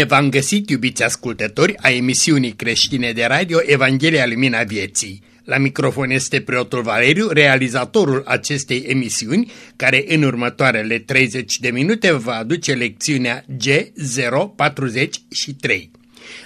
Bine v-am găsit, iubiți ascultători, a emisiunii creștine de radio Evanghelia Lumina Vieții. La microfon este preotul Valeriu, realizatorul acestei emisiuni, care în următoarele 30 de minute va aduce lecțiunea G043.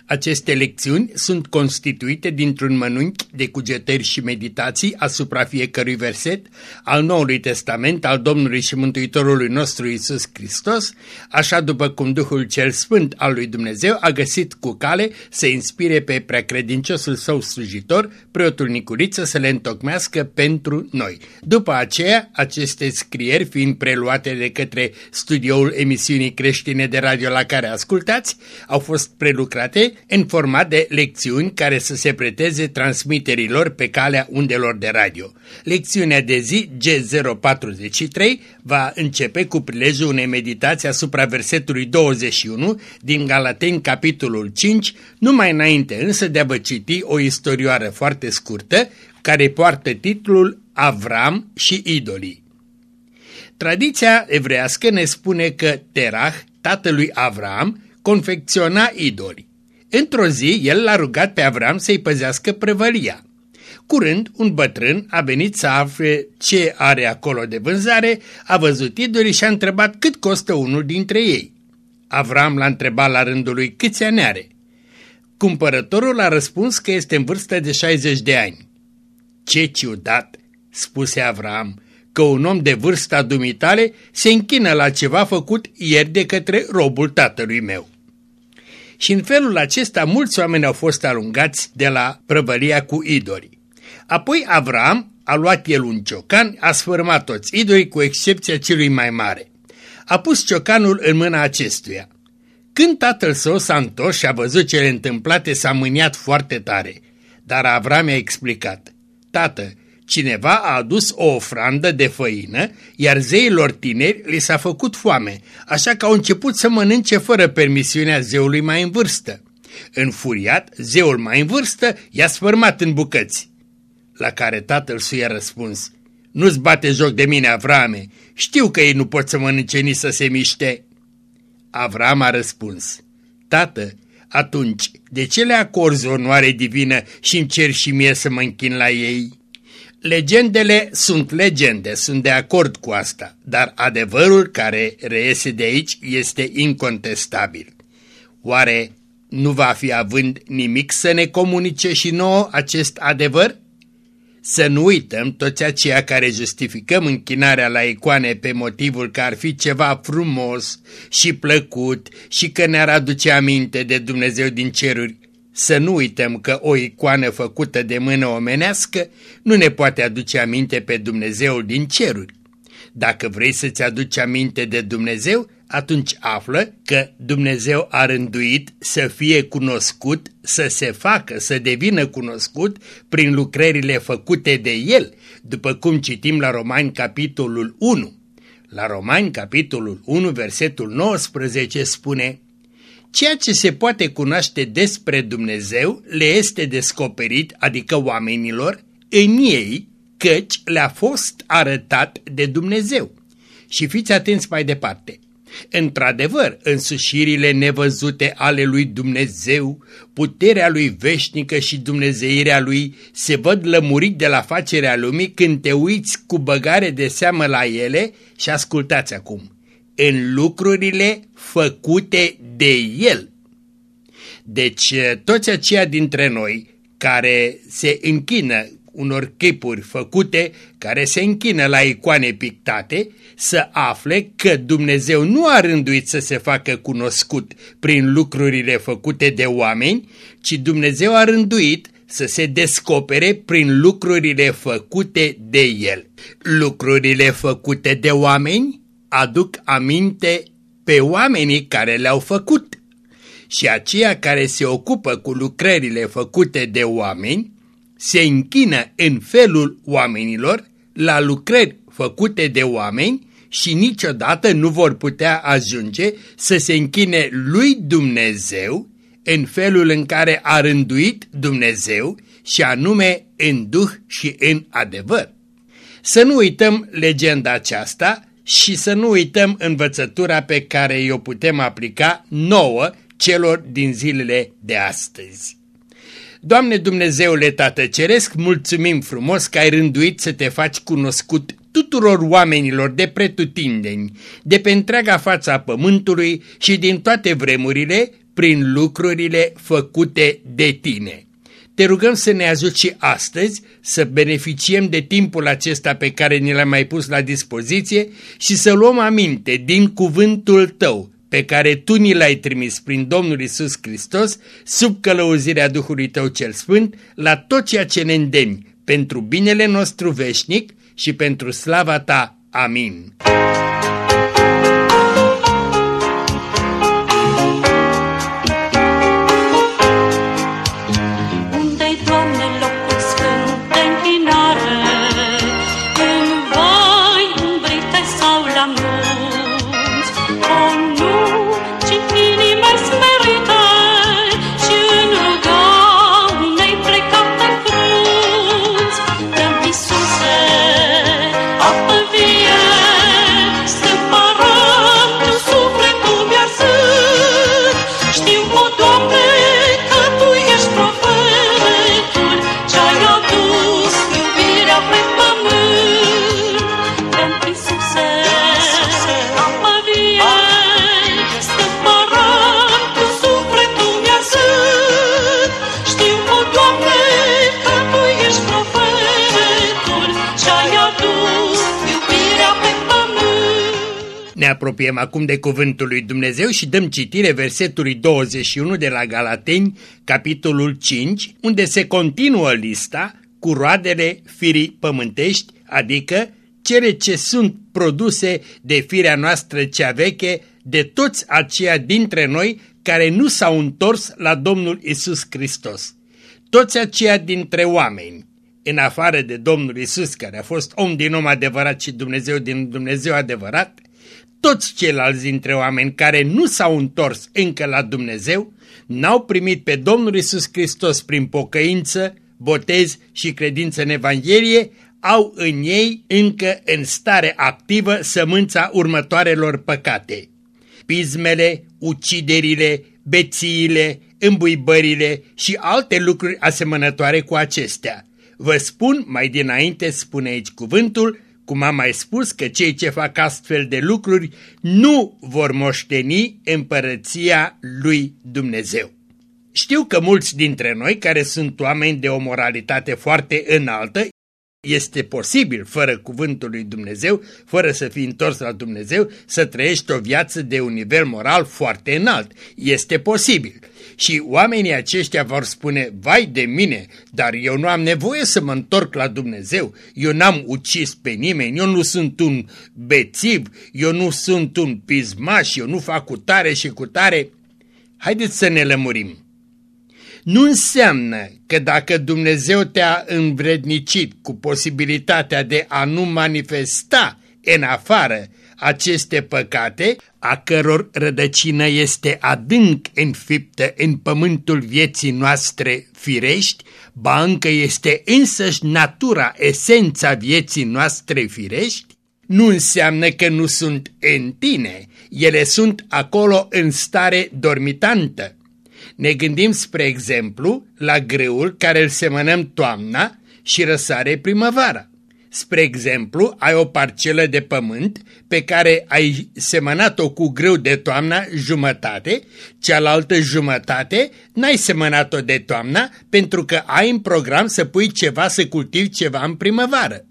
Aceste lecțiuni sunt constituite dintr-un mănunchi de cugetări și meditații asupra fiecărui verset al Noului Testament al Domnului și Mântuitorului nostru Isus Hristos, așa după cum Duhul cel Sfânt al lui Dumnezeu a găsit cu cale să inspire pe preacredinciosul său slujitor, preotul Nicuriță, să le întocmească pentru noi. După aceea, aceste scrieri fiind preluate de către studioul emisiunii creștine de radio la care ascultați, au fost prelucrate în format de lecțiuni care să se preteze transmiterilor pe calea undelor de radio. Lecțiunea de zi G043 va începe cu prilejul unei meditații asupra versetului 21 din Galateni capitolul 5, numai înainte însă de a vă citi o istorioară foarte scurtă care poartă titlul Avram și idolii. Tradiția evrească ne spune că Terah, tatălui Avram, confecționa idoli. Într-o zi, el l-a rugat pe Avram să-i păzească prăvălia. Curând, un bătrân a venit să afle ce are acolo de vânzare, a văzut idolii și a întrebat cât costă unul dintre ei. Avram l-a întrebat la rândul lui câți ani are. Cumpărătorul a răspuns că este în vârstă de 60 de ani. Ce ciudat, spuse Avram, că un om de vârsta dumitale se închină la ceva făcut ieri de către robul tatălui meu și în felul acesta mulți oameni au fost alungați de la prăvălia cu idoli. Apoi Avram a luat el un ciocan, a sfârmat toți idolii cu excepția celui mai mare. A pus ciocanul în mâna acestuia. Când tatăl său s-a întors și a văzut cele întâmplate, s-a mâniat foarte tare. Dar Avram i-a explicat, Tată, Cineva a adus o ofrandă de făină, iar zeilor tineri li s-a făcut foame, așa că au început să mănânce fără permisiunea zeului mai în vârstă. Înfuriat, zeul mai în vârstă i-a sfărmat în bucăți. La care tatăl său i-a răspuns, Nu-ți bate joc de mine, Avrame, știu că ei nu pot să mănânce nici să se miște. Avram a răspuns, Tată, atunci, de ce le acorzi onoare divină și încerci și mie să mă închin la ei?" Legendele sunt legende, sunt de acord cu asta, dar adevărul care reiese de aici este incontestabil. Oare nu va fi având nimic să ne comunice și nouă acest adevăr? Să nu uităm toți aceia care justificăm închinarea la icoane pe motivul că ar fi ceva frumos și plăcut și că ne-ar aduce aminte de Dumnezeu din ceruri, să nu uităm că o icoană făcută de mână omenească nu ne poate aduce aminte pe Dumnezeul din ceruri. Dacă vrei să-ți aduci aminte de Dumnezeu, atunci află că Dumnezeu a rânduit să fie cunoscut, să se facă, să devină cunoscut prin lucrările făcute de El, după cum citim la Romani capitolul 1. La Romani capitolul 1, versetul 19 spune Ceea ce se poate cunoaște despre Dumnezeu le este descoperit, adică oamenilor, în ei, căci le-a fost arătat de Dumnezeu. Și fiți atenți mai departe. Într-adevăr, însușirile nevăzute ale lui Dumnezeu, puterea lui veșnică și dumnezeirea lui se văd lămurit de la facerea lumii când te uiți cu băgare de seamă la ele și ascultați acum în lucrurile făcute de El. Deci toți aceia dintre noi care se închină unor chipuri făcute, care se închină la icoane pictate, să afle că Dumnezeu nu a rânduit să se facă cunoscut prin lucrurile făcute de oameni, ci Dumnezeu a rânduit să se descopere prin lucrurile făcute de El. Lucrurile făcute de oameni aduc aminte pe oamenii care le-au făcut și aceia care se ocupă cu lucrările făcute de oameni se închină în felul oamenilor la lucrări făcute de oameni și niciodată nu vor putea ajunge să se închine lui Dumnezeu în felul în care a rânduit Dumnezeu și anume în duh și în adevăr. Să nu uităm legenda aceasta și să nu uităm învățătura pe care o putem aplica nouă, celor din zilele de astăzi. Doamne Dumnezeule Tată Ceresc, mulțumim frumos că ai rânduit să te faci cunoscut tuturor oamenilor de pretutindeni, de pe întreaga fața pământului și din toate vremurile, prin lucrurile făcute de tine. Te rugăm să ne ajuți și astăzi să beneficiem de timpul acesta pe care ne l-ai mai pus la dispoziție și să luăm aminte din cuvântul tău pe care tu ni l-ai trimis prin Domnul Isus Hristos sub călăuzirea Duhului tău cel Sfânt la tot ceea ce ne îndemni pentru binele nostru veșnic și pentru slava ta. Amin. Ne apropiem acum de cuvântul lui Dumnezeu și dăm citire versetului 21 de la Galateni, capitolul 5, unde se continuă lista cu roadele firii pământești, adică cele ce sunt produse de firea noastră cea veche, de toți aceia dintre noi care nu s-au întors la Domnul Isus Hristos. Toți aceia dintre oameni, în afară de Domnul Isus, care a fost om din om adevărat și Dumnezeu din Dumnezeu adevărat, toți ceilalți dintre oameni care nu s-au întors încă la Dumnezeu, n-au primit pe Domnul Isus Hristos prin pocăință, botez și credință în Evanghelie, au în ei încă în stare activă sămânța următoarelor păcate. Pismele, uciderile, bețiile, îmbuibările și alte lucruri asemănătoare cu acestea. Vă spun, mai dinainte spune aici cuvântul, cum am mai spus că cei ce fac astfel de lucruri nu vor moșteni împărăția lui Dumnezeu. Știu că mulți dintre noi care sunt oameni de o moralitate foarte înaltă, este posibil, fără cuvântul lui Dumnezeu, fără să fii întors la Dumnezeu, să trăiești o viață de un nivel moral foarte înalt. Este posibil. Și oamenii aceștia vor spune, vai de mine, dar eu nu am nevoie să mă întorc la Dumnezeu, eu n-am ucis pe nimeni, eu nu sunt un bețiv, eu nu sunt un pismaș, eu nu fac cu tare și cu tare. Haideți să ne lămurim. Nu înseamnă că dacă Dumnezeu te-a învrednicit cu posibilitatea de a nu manifesta în afară aceste păcate, a căror rădăcină este adânc înfiptă în pământul vieții noastre firești, ba încă este însăși natura, esența vieții noastre firești, nu înseamnă că nu sunt în tine, ele sunt acolo în stare dormitantă. Ne gândim, spre exemplu, la greul care îl semănăm toamna și răsare primăvara. Spre exemplu, ai o parcelă de pământ pe care ai semănat-o cu grâu de toamna jumătate, cealaltă jumătate n-ai semănat-o de toamna pentru că ai în program să pui ceva, să cultivi ceva în primăvară.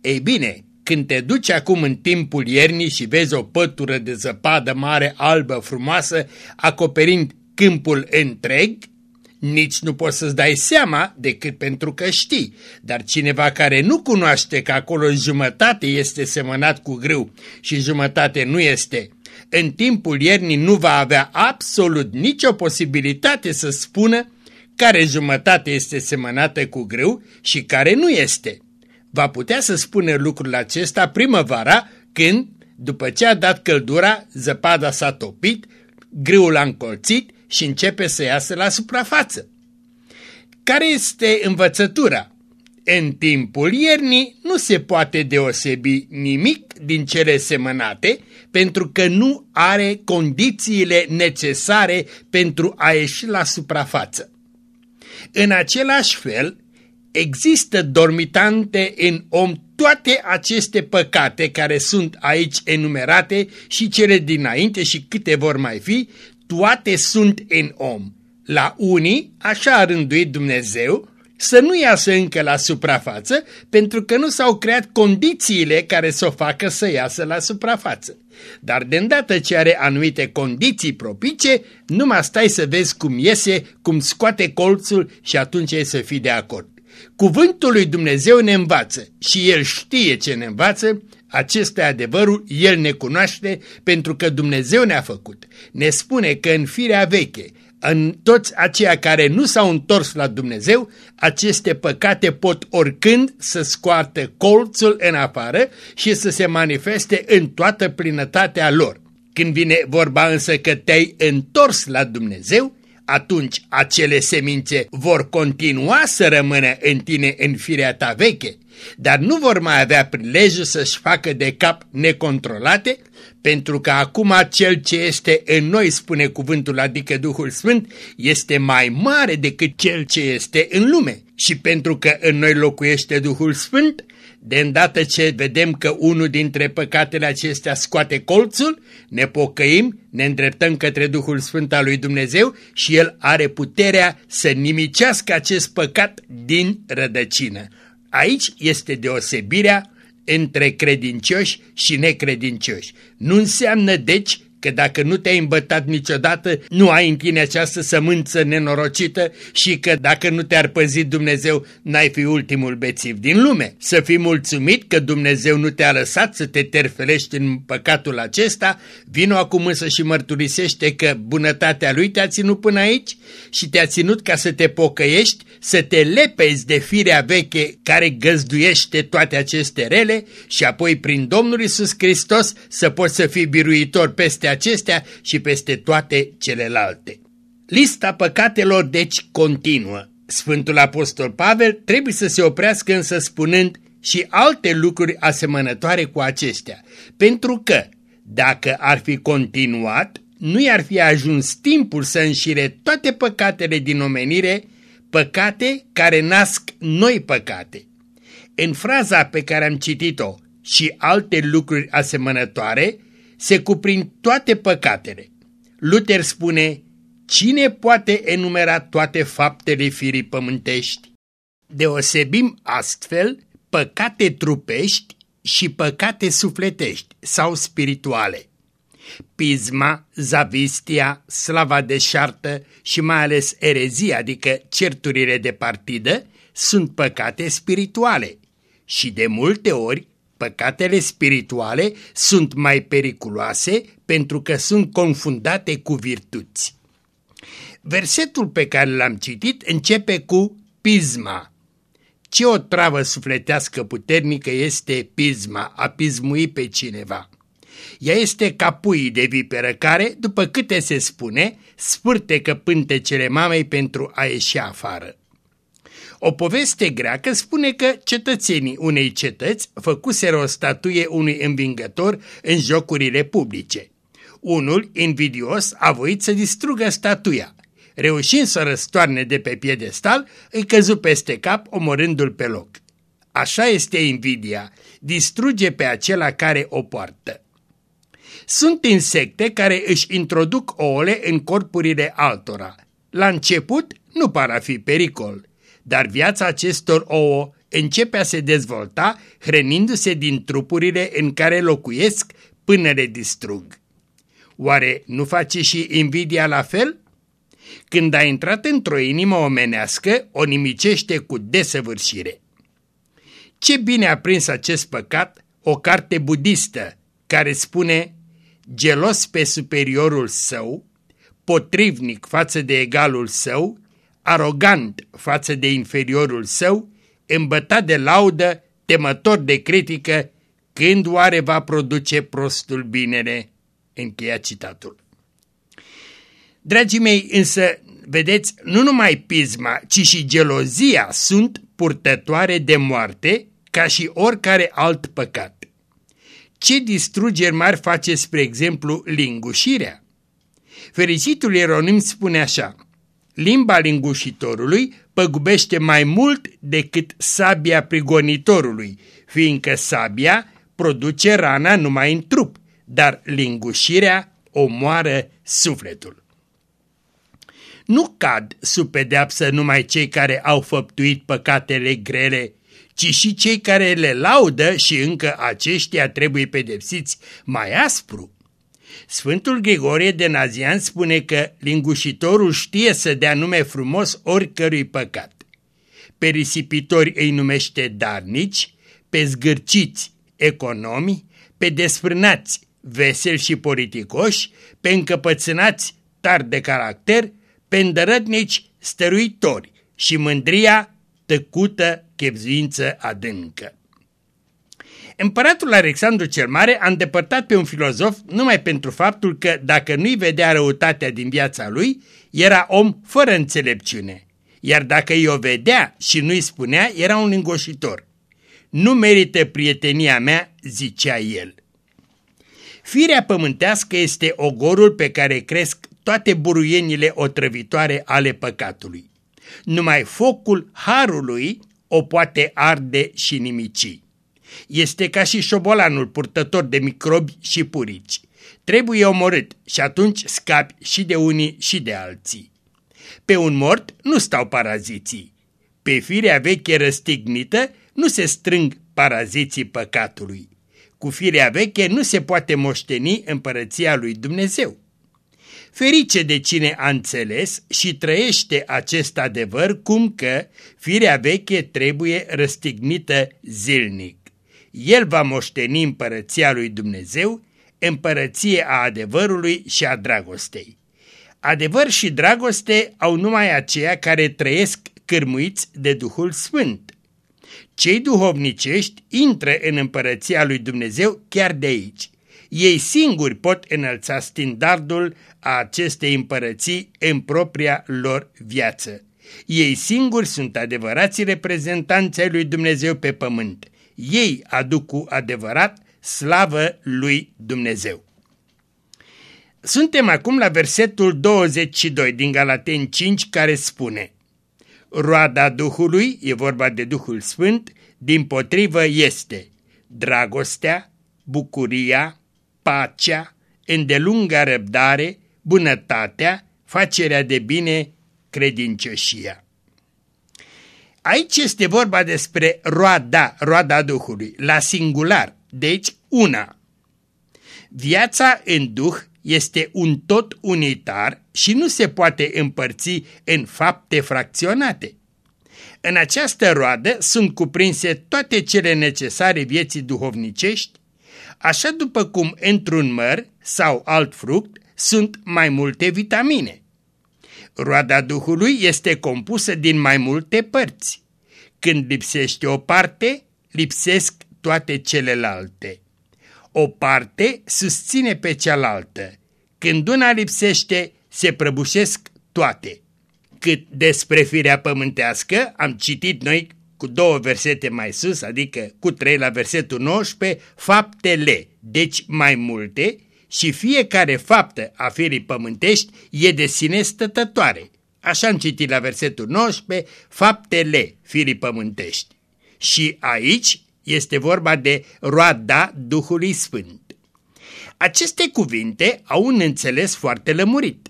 Ei bine, când te duci acum în timpul iernii și vezi o pătură de zăpadă mare, albă, frumoasă, acoperind câmpul întreg, nici nu poți să-ți dai seama decât pentru că știi, dar cineva care nu cunoaște că acolo jumătate este semănat cu grâu și jumătate nu este, în timpul iernii nu va avea absolut nicio posibilitate să spună care jumătate este semănată cu grâu și care nu este. Va putea să spună lucrul acesta primăvara când, după ce a dat căldura, zăpada s-a topit, grâul a încolțit și începe să iasă la suprafață. Care este învățătura? în timpul iernii nu se poate deosebi nimic din cele semănate pentru că nu are condițiile necesare pentru a ieși la suprafață. În același fel, există dormitante în om toate aceste păcate care sunt aici enumerate și cele dinainte și câte vor mai fi, toate sunt în om. La unii, așa a rânduit Dumnezeu, să nu iasă încă la suprafață, pentru că nu s-au creat condițiile care să o facă să iasă la suprafață. Dar de îndată ce are anumite condiții propice, numai stai să vezi cum iese, cum scoate colțul și atunci e să fii de acord. Cuvântul lui Dumnezeu ne învață și El știe ce ne învață, acesta e adevărul, El ne cunoaște pentru că Dumnezeu ne-a făcut. Ne spune că în firea veche, în toți aceia care nu s-au întors la Dumnezeu, aceste păcate pot oricând să scoartă colțul în afară și să se manifeste în toată plinătatea lor. Când vine vorba însă că te-ai întors la Dumnezeu, atunci acele semințe vor continua să rămână în tine în firea ta veche, dar nu vor mai avea prilejul să-și facă de cap necontrolate, pentru că acum cel ce este în noi, spune cuvântul, adică Duhul Sfânt, este mai mare decât cel ce este în lume. Și pentru că în noi locuiește Duhul Sfânt, de îndată ce vedem că unul dintre păcatele acestea scoate colțul, ne pocăim, ne îndreptăm către Duhul Sfânt al lui Dumnezeu și El are puterea să nimicească acest păcat din rădăcină. Aici este deosebirea între credincioși și necredincioși. Nu înseamnă, deci, că dacă nu te-ai îmbătat niciodată, nu ai în tine această sămânță nenorocită și că dacă nu te-ar păzi Dumnezeu, n-ai fi ultimul bețiv din lume. Să fii mulțumit că Dumnezeu nu te-a lăsat să te terfelești în păcatul acesta, vino acum însă și mărturisește că bunătatea Lui te-a ținut până aici și te-a ținut ca să te pocăiești, să te lepezi de firea veche care găzduiește toate aceste rele și apoi prin Domnul Isus Hristos să poți să fii biruitor peste acestea și peste toate celelalte. Lista păcatelor deci continuă. Sfântul Apostol Pavel trebuie să se oprească însă spunând și alte lucruri asemănătoare cu acestea, pentru că, dacă ar fi continuat, nu i-ar fi ajuns timpul să înșire toate păcatele din omenire, păcate care nasc noi păcate. În fraza pe care am citit-o și alte lucruri asemănătoare, se cuprind toate păcatele. Luther spune, cine poate enumera toate faptele firii pământești? Deosebim astfel păcate trupești și păcate sufletești sau spirituale. Pisma, zavistia, slava deșartă și mai ales erezia, adică certurile de partidă, sunt păcate spirituale și de multe ori Păcatele spirituale sunt mai periculoase pentru că sunt confundate cu virtuți. Versetul pe care l-am citit începe cu pisma. Ce o travă sufletească puternică este pisma, a pismui pe cineva. Ea este ca puii de viperă care, după câte se spune, spârtecă pântecele mamei pentru a ieși afară. O poveste greacă spune că cetățenii unei cetăți făcuseră o statuie unui învingător în jocurile publice. Unul, invidios, a voit să distrugă statuia. Reușind să răstoarne de pe piedestal, îi căzu peste cap, omorându-l pe loc. Așa este invidia, distruge pe acela care o poartă. Sunt insecte care își introduc ouăle în corpurile altora. La început nu par a fi pericol, dar viața acestor ouă începe a se dezvolta hrănindu-se din trupurile în care locuiesc până le distrug. Oare nu face și invidia la fel? Când a intrat într-o inimă omenească, o nimicește cu desăvârșire. Ce bine a prins acest păcat o carte budistă care spune gelos pe superiorul său, potrivnic față de egalul său, arogant față de inferiorul său, îmbătat de laudă, temător de critică, când oare va produce prostul binele? Încheia citatul. Dragii mei, însă, vedeți, nu numai pisma, ci și gelozia sunt purtătoare de moarte, ca și oricare alt păcat. Ce distrugeri mari face, spre exemplu, lingușirea? Fericitul Ieronim spune așa, limba lingușitorului păgubește mai mult decât sabia prigonitorului, fiindcă sabia produce rana numai în trup, dar lingușirea omoară sufletul. Nu cad sub pedeapsă numai cei care au făptuit păcatele grele, ci și cei care le laudă și încă aceștia trebuie pedepsiți mai aspru. Sfântul Grigorie de Nazian spune că lingușitorul știe să dea nume frumos oricărui păcat. Pe risipitori îi numește darnici, pe zgârciți economi, pe desfrânați veseli și politicoși, pe încăpățânați tari de caracter, pe îndărătnici stăruitori și mândria tăcută chepzuință adâncă. Împăratul Alexandru cel Mare a îndepărtat pe un filozof numai pentru faptul că, dacă nu-i vedea răutatea din viața lui, era om fără înțelepciune, iar dacă i-o vedea și nu-i spunea, era un lingoșitor. Nu merită prietenia mea, zicea el. Firea pământească este ogorul pe care cresc toate buruienile otrăvitoare ale păcatului. Numai focul harului o poate arde și nimici. Este ca și șobolanul purtător de microbi și purici. Trebuie omorât și atunci scapi și de unii și de alții. Pe un mort nu stau paraziții. Pe firea veche răstignită nu se strâng paraziții păcatului. Cu firea veche nu se poate moșteni împărăția lui Dumnezeu. Ferice de cine a înțeles și trăiește acest adevăr cum că firea veche trebuie răstignită zilnic. El va moșteni împărăția lui Dumnezeu, împărăție a adevărului și a dragostei. Adevăr și dragoste au numai aceia care trăiesc cârmuiți de Duhul Sfânt. Cei duhovnicești intră în împărăția lui Dumnezeu chiar de aici. Ei singuri pot înălța standardul a acestei împărății în propria lor viață. Ei singuri sunt adevărații reprezentanți ai lui Dumnezeu pe pământ. Ei aduc cu adevărat slavă lui Dumnezeu. Suntem acum la versetul 22 din Galaten 5 care spune Roada Duhului, e vorba de Duhul Sfânt, din potrivă este dragostea, bucuria, pacea, îndelunga răbdare, bunătatea, facerea de bine, credincioșia. Aici este vorba despre roada, roada Duhului, la singular, deci una. Viața în Duh este un tot unitar și nu se poate împărți în fapte fracționate. În această roadă sunt cuprinse toate cele necesare vieții duhovnicești, așa după cum într-un măr sau alt fruct sunt mai multe vitamine. Roada Duhului este compusă din mai multe părți. Când lipsește o parte, lipsesc toate celelalte. O parte susține pe cealaltă. Când una lipsește, se prăbușesc toate. Cât despre firea pământească, am citit noi cu două versete mai sus, adică cu trei la versetul 19, faptele, deci mai multe, și fiecare faptă a firii pământești e de sine stătătoare. Așa am citit la versetul 19, faptele firii pământești. Și aici este vorba de roada Duhului Sfânt. Aceste cuvinte au un înțeles foarte lămurit.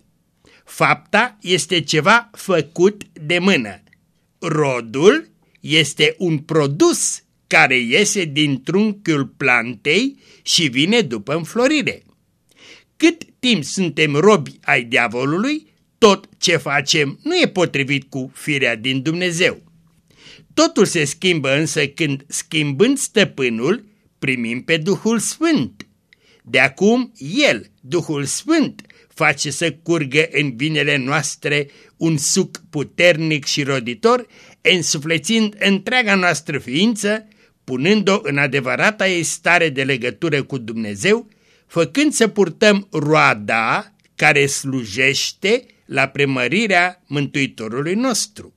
Fapta este ceva făcut de mână. Rodul este un produs care iese din trunchiul plantei și vine după înflorire. Cât timp suntem robi ai diavolului, tot ce facem nu e potrivit cu firea din Dumnezeu. Totul se schimbă însă când, schimbând stăpânul, primim pe Duhul Sfânt. De acum, El, Duhul Sfânt, face să curgă în vinele noastre un suc puternic și roditor, însuflețind întreaga noastră ființă, punând-o în adevărata ei stare de legătură cu Dumnezeu, făcând să purtăm roada care slujește la premărirea Mântuitorului nostru.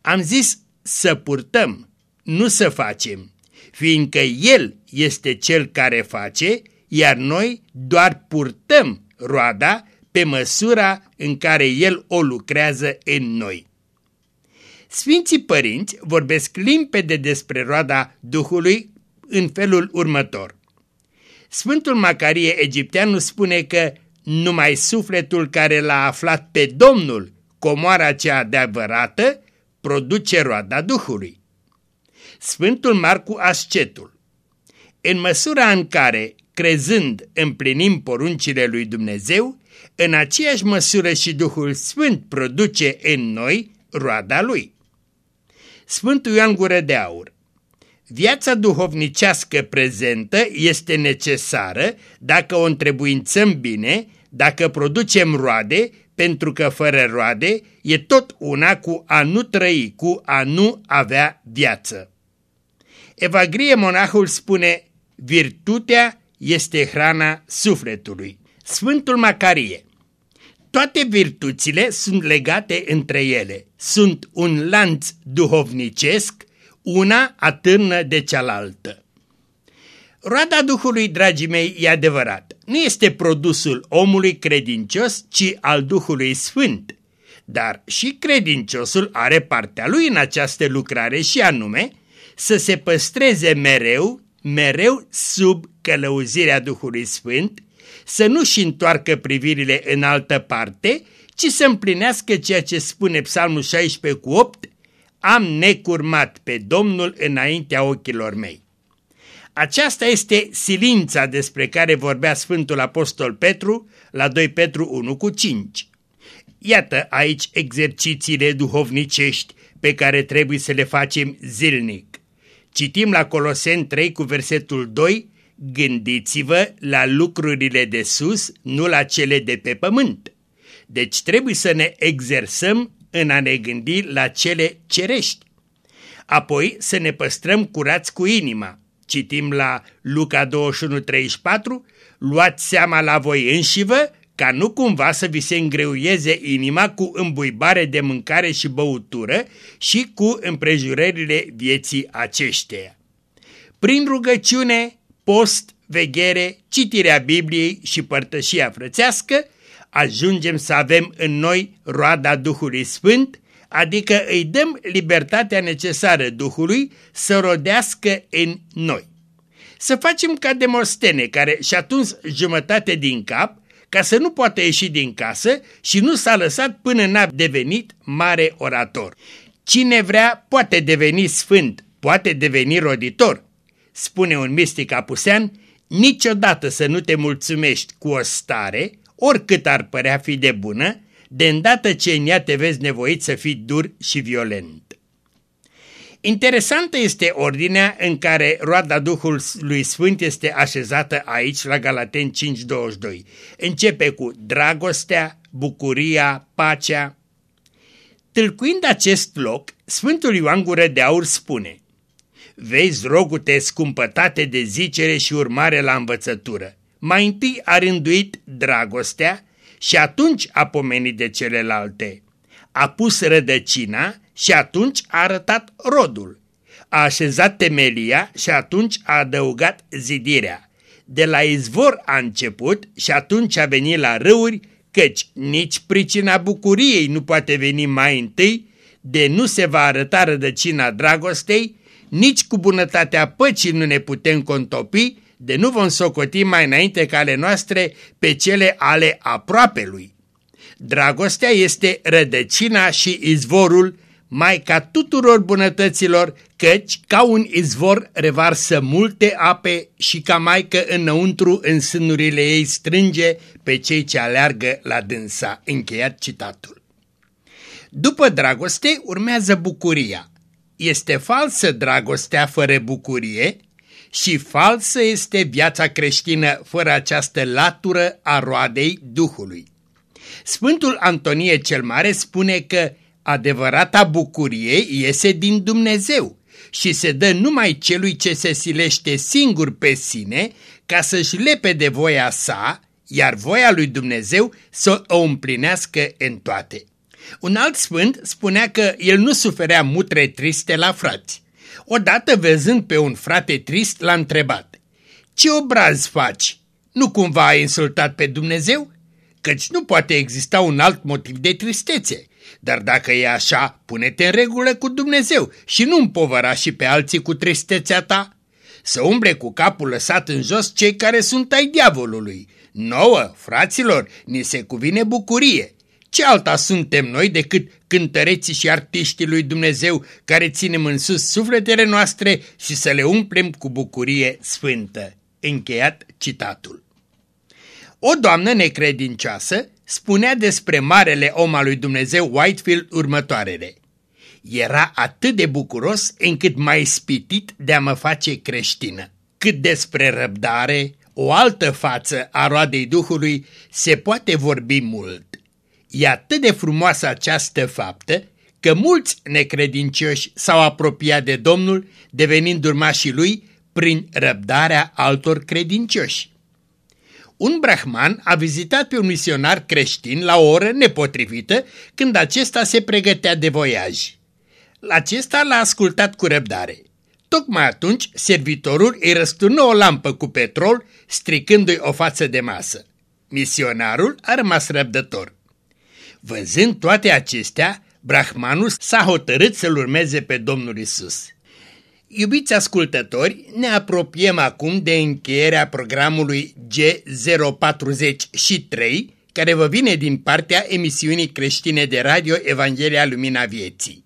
Am zis să purtăm, nu să facem, fiindcă El este Cel care face, iar noi doar purtăm roada pe măsura în care El o lucrează în noi. Sfinții părinți vorbesc limpede despre roada Duhului în felul următor. Sfântul Macarie Egipteanu spune că numai sufletul care l-a aflat pe Domnul, comoara cea adevărată, produce roada Duhului. Sfântul Marcu Ascetul În măsura în care, crezând, împlinim poruncile lui Dumnezeu, în aceeași măsură și Duhul Sfânt produce în noi roada lui. Sfântul Ioan Gură de Aur Viața duhovnicească prezentă este necesară dacă o întrebuințăm bine, dacă producem roade, pentru că fără roade e tot una cu a nu trăi, cu a nu avea viață. Evagrie monahul spune, virtutea este hrana sufletului. Sfântul Macarie Toate virtuțile sunt legate între ele, sunt un lanț duhovnicesc, una atârnă de cealaltă. Roada Duhului, dragii mei, e adevărat, nu este produsul omului credincios, ci al Duhului Sfânt. Dar și credinciosul are partea lui în această lucrare și anume să se păstreze mereu, mereu sub călăuzirea Duhului Sfânt, să nu-și întoarcă privirile în altă parte, ci să împlinească ceea ce spune Psalmul 16 cu 8, am necurmat pe Domnul înaintea ochilor mei. Aceasta este silința despre care vorbea Sfântul Apostol Petru la 2 Petru 1 cu 5. Iată aici exercițiile duhovnicești pe care trebuie să le facem zilnic. Citim la Coloseni 3 cu versetul 2, gândiți-vă la lucrurile de sus, nu la cele de pe pământ. Deci trebuie să ne exersăm în a ne gândi la cele cerești. Apoi să ne păstrăm curați cu inima. Citim la Luca 21.34, luați seama la voi înșivă ca nu cumva să vi se îngreuieze inima cu îmbuibare de mâncare și băutură și cu împrejurările vieții aceșteia. Prin rugăciune, post, veghere, citirea Bibliei și părtășia frățească, ajungem să avem în noi roada Duhului Sfânt, adică îi dăm libertatea necesară Duhului să rodească în noi. Să facem ca Demostene, care și-a tuns jumătate din cap, ca să nu poată ieși din casă și nu s-a lăsat până n-a devenit mare orator. Cine vrea poate deveni sfânt, poate deveni roditor. Spune un mistic apusean, niciodată să nu te mulțumești cu o stare, oricât ar părea fi de bună, de îndată ce în ea te vezi nevoit să fii dur și violent. Interesantă este ordinea în care roada Duhului Sfânt este așezată aici la Galaten 5.22. Începe cu dragostea, bucuria, pacea. Tâlcuind acest loc, Sfântul Ioan Gură de Aur spune Vezi rogute scumpătate de zicere și urmare la învățătură. Mai întâi a rânduit dragostea și atunci a pomenit de celelalte. A pus rădăcina și atunci a arătat rodul. A așezat temelia și atunci a adăugat zidirea. De la izvor a început și atunci a venit la râuri, căci nici pricina bucuriei nu poate veni mai întâi, de nu se va arăta rădăcina dragostei, nici cu bunătatea păcii nu ne putem contopi, de nu vom socoti mai înainte ca ale noastre pe cele ale aproapelui. Dragostea este rădăcina și izvorul Maica tuturor bunătăților, căci ca un izvor revarsă multe ape și ca Maică înăuntru în sânurile ei strânge pe cei ce aleargă la dânsa. Încheiat citatul. După dragoste urmează bucuria. Este falsă dragostea fără bucurie și falsă este viața creștină fără această latură a roadei Duhului. Sfântul Antonie cel Mare spune că adevărata bucurie iese din Dumnezeu și se dă numai celui ce se silește singur pe sine ca să-și lepe de voia sa, iar voia lui Dumnezeu să o împlinească în toate. Un alt sfânt spunea că el nu suferea mutre triste la frați. Odată văzând pe un frate trist, l-a întrebat, Ce obraz faci? Nu cumva ai insultat pe Dumnezeu? Căci nu poate exista un alt motiv de tristețe. Dar dacă e așa, pune-te în regulă cu Dumnezeu și nu împovăra și pe alții cu tristețea ta. Să umble cu capul lăsat în jos cei care sunt ai diavolului. Nouă, fraților, ni se cuvine bucurie. Ce alta suntem noi decât cântăreții și artiștii lui Dumnezeu care ținem în sus sufletele noastre și să le umplem cu bucurie sfântă? Încheiat citatul. O doamnă necredincioasă spunea despre marele om al lui Dumnezeu Whitefield următoarele. Era atât de bucuros încât mai spitit de a mă face creștină. Cât despre răbdare, o altă față a roadei Duhului, se poate vorbi mult. E atât de frumoasă această faptă că mulți necredincioși s-au apropiat de Domnul, devenind urmașii lui prin răbdarea altor credincioși. Un brahman a vizitat pe un misionar creștin la o oră nepotrivită când acesta se pregătea de voiaj. Acesta l-a ascultat cu răbdare. Tocmai atunci, servitorul îi răsturnă o lampă cu petrol, stricându-i o față de masă. Misionarul a rămas răbdător. Văzând toate acestea, Brahmanul s-a hotărât să-l urmeze pe Domnul Isus. Iubiți ascultători, ne apropiem acum de încheierea programului G043, care vă vine din partea emisiunii creștine de radio Evanghelia Lumina Vieții.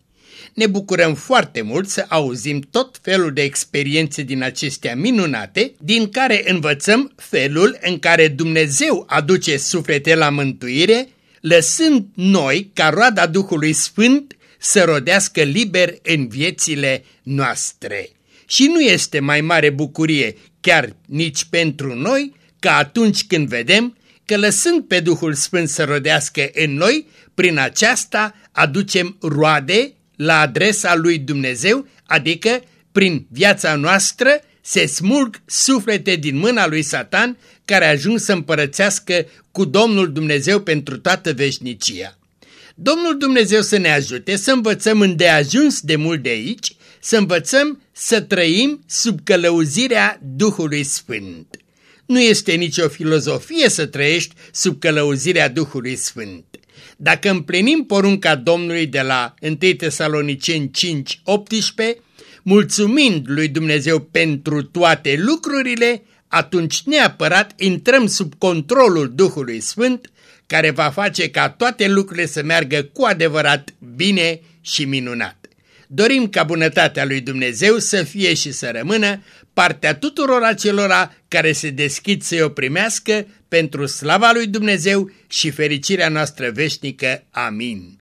Ne bucurăm foarte mult să auzim tot felul de experiențe din acestea minunate, din care învățăm felul în care Dumnezeu aduce suflete la mântuire, lăsând noi, ca roada Duhului Sfânt, să rodească liber în viețile noastre. Și nu este mai mare bucurie, chiar nici pentru noi, ca atunci când vedem că lăsând pe Duhul Sfânt să rodească în noi, prin aceasta aducem roade la adresa lui Dumnezeu, adică prin viața noastră se smulg suflete din mâna lui Satan care ajung să împărățească cu Domnul Dumnezeu pentru toată veșnicia. Domnul Dumnezeu să ne ajute să învățăm îndeajuns de mult de aici, să învățăm să trăim sub călăuzirea Duhului Sfânt. Nu este nicio filozofie să trăiești sub călăuzirea Duhului Sfânt. Dacă împlinim porunca Domnului de la 1 Tesaloniceni 5, 18, mulțumind lui Dumnezeu pentru toate lucrurile, atunci neapărat intrăm sub controlul Duhului Sfânt, care va face ca toate lucrurile să meargă cu adevărat bine și minunat. Dorim ca bunătatea lui Dumnezeu să fie și să rămână partea tuturor acelora care se deschid să o primească pentru slava lui Dumnezeu și fericirea noastră veșnică. Amin.